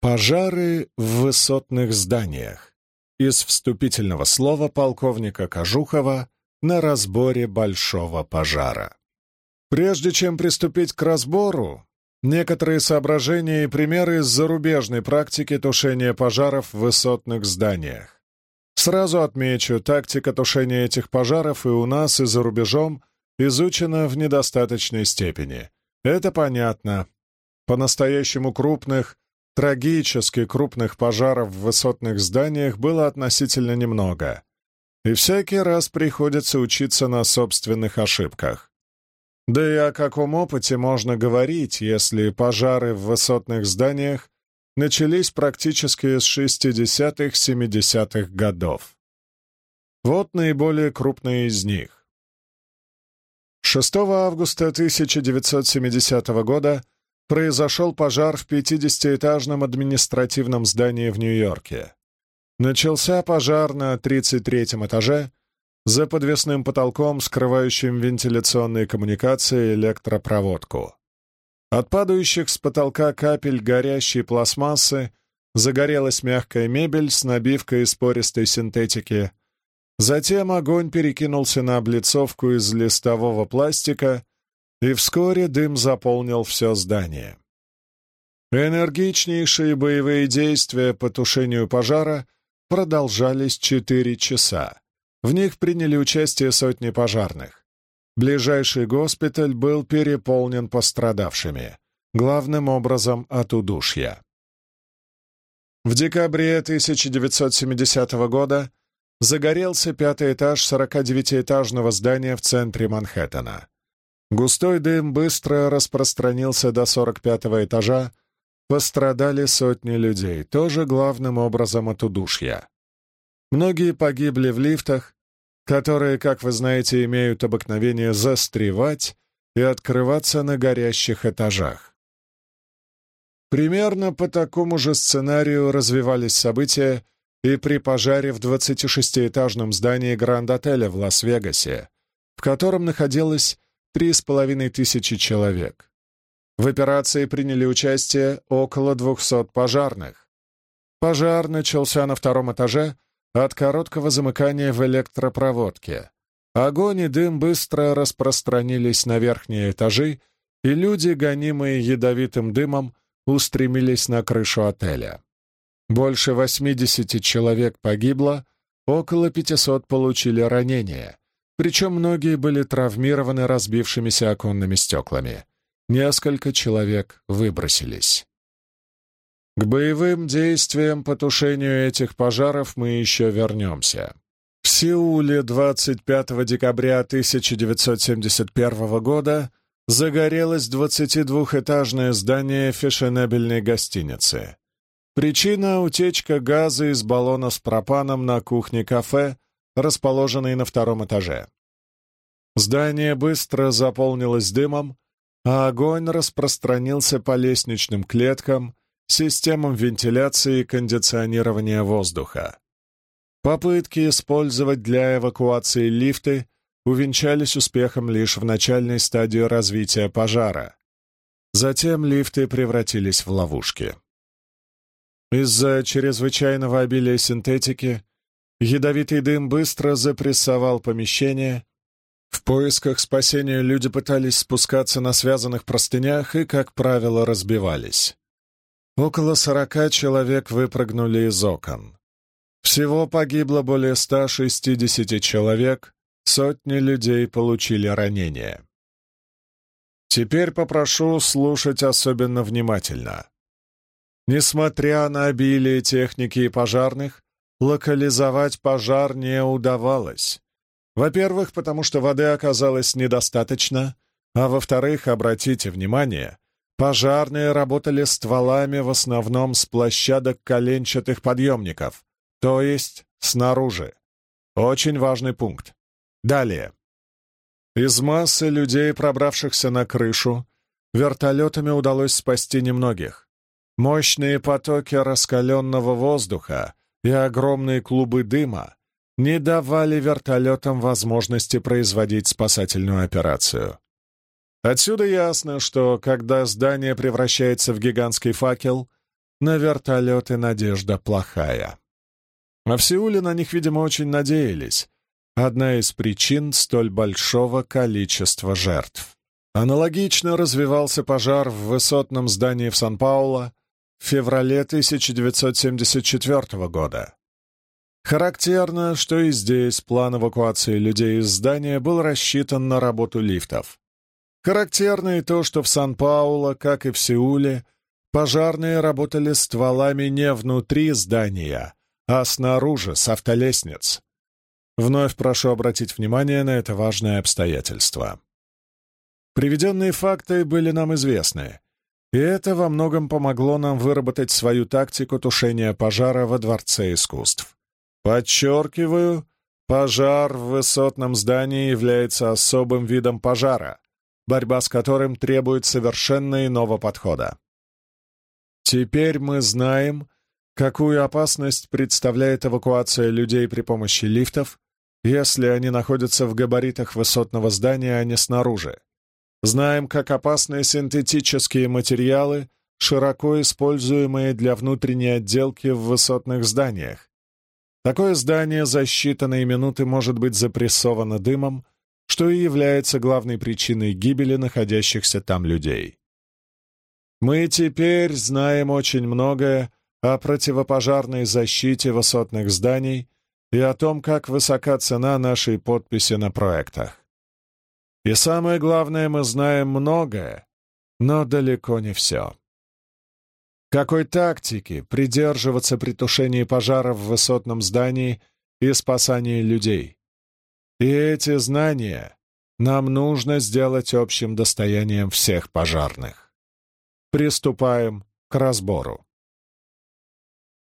Пожары в высотных зданиях. Из вступительного слова полковника Кожухова на разборе большого пожара. Прежде чем приступить к разбору, некоторые соображения и примеры из зарубежной практики тушения пожаров в высотных зданиях. Сразу отмечу, тактика тушения этих пожаров и у нас, и за рубежом изучена в недостаточной степени. Это понятно. По-настоящему крупных Трагически крупных пожаров в высотных зданиях было относительно немного, и всякий раз приходится учиться на собственных ошибках. Да и о каком опыте можно говорить, если пожары в высотных зданиях начались практически с 60-70-х годов. Вот наиболее крупные из них. 6 августа 1970 года произошел пожар в 50-этажном административном здании в Нью-Йорке. Начался пожар на 33-м этаже за подвесным потолком, скрывающим вентиляционные коммуникации и электропроводку. От падающих с потолка капель горящей пластмассы загорелась мягкая мебель с набивкой из пористой синтетики. Затем огонь перекинулся на облицовку из листового пластика и вскоре дым заполнил все здание. Энергичнейшие боевые действия по тушению пожара продолжались четыре часа. В них приняли участие сотни пожарных. Ближайший госпиталь был переполнен пострадавшими, главным образом от удушья. В декабре 1970 года загорелся пятый этаж 49-этажного здания в центре Манхэттена. Густой дым быстро распространился до 45-го этажа, пострадали сотни людей, тоже главным образом от удушья. Многие погибли в лифтах, которые, как вы знаете, имеют обыкновение застревать и открываться на горящих этажах. Примерно по такому же сценарию развивались события и при пожаре в 26-этажном здании Гранд-отеля в Лас-Вегасе, в котором находилось три с половиной тысячи человек. В операции приняли участие около 200 пожарных. Пожар начался на втором этаже от короткого замыкания в электропроводке. Огонь и дым быстро распространились на верхние этажи, и люди, гонимые ядовитым дымом, устремились на крышу отеля. Больше 80 человек погибло, около 500 получили ранения, причем многие были травмированы разбившимися оконными стеклами. Несколько человек выбросились. К боевым действиям по тушению этих пожаров мы еще вернемся. В Сеуле 25 декабря 1971 года загорелось 22-этажное здание фешенебельной гостиницы. Причина — утечка газа из баллона с пропаном на кухне кафе расположенный на втором этаже. Здание быстро заполнилось дымом, а огонь распространился по лестничным клеткам, системам вентиляции и кондиционирования воздуха. Попытки использовать для эвакуации лифты увенчались успехом лишь в начальной стадии развития пожара. Затем лифты превратились в ловушки. Из-за чрезвычайного обилия синтетики Ядовитый дым быстро запрессовал помещение. В поисках спасения люди пытались спускаться на связанных простынях и, как правило, разбивались. Около сорока человек выпрыгнули из окон. Всего погибло более 160 человек, сотни людей получили ранения. Теперь попрошу слушать особенно внимательно. Несмотря на обилие техники и пожарных, локализовать пожар не удавалось. Во-первых, потому что воды оказалось недостаточно, а во-вторых, обратите внимание, пожарные работали стволами в основном с площадок коленчатых подъемников, то есть снаружи. Очень важный пункт. Далее. Из массы людей, пробравшихся на крышу, вертолетами удалось спасти немногих. Мощные потоки раскаленного воздуха и огромные клубы дыма не давали вертолетам возможности производить спасательную операцию. Отсюда ясно, что когда здание превращается в гигантский факел, на вертолеты «Надежда» плохая. А в Сеуле на них, видимо, очень надеялись. Одна из причин столь большого количества жертв. Аналогично развивался пожар в высотном здании в Сан-Пауло в феврале 1974 года. Характерно, что и здесь план эвакуации людей из здания был рассчитан на работу лифтов. Характерно и то, что в Сан-Пауло, как и в Сеуле, пожарные работали стволами не внутри здания, а снаружи, с автолестниц. Вновь прошу обратить внимание на это важное обстоятельство. Приведенные факты были нам известны, и это во многом помогло нам выработать свою тактику тушения пожара во Дворце искусств. Подчеркиваю, пожар в высотном здании является особым видом пожара, борьба с которым требует совершенно иного подхода. Теперь мы знаем, какую опасность представляет эвакуация людей при помощи лифтов, если они находятся в габаритах высотного здания, а не снаружи. Знаем, как опасны синтетические материалы, широко используемые для внутренней отделки в высотных зданиях. Такое здание за считанные минуты может быть запрессовано дымом, что и является главной причиной гибели находящихся там людей. Мы теперь знаем очень многое о противопожарной защите высотных зданий и о том, как высока цена нашей подписи на проектах. И самое главное, мы знаем многое, но далеко не все. Какой тактики придерживаться при тушении пожара в высотном здании и спасании людей? И эти знания нам нужно сделать общим достоянием всех пожарных. Приступаем к разбору.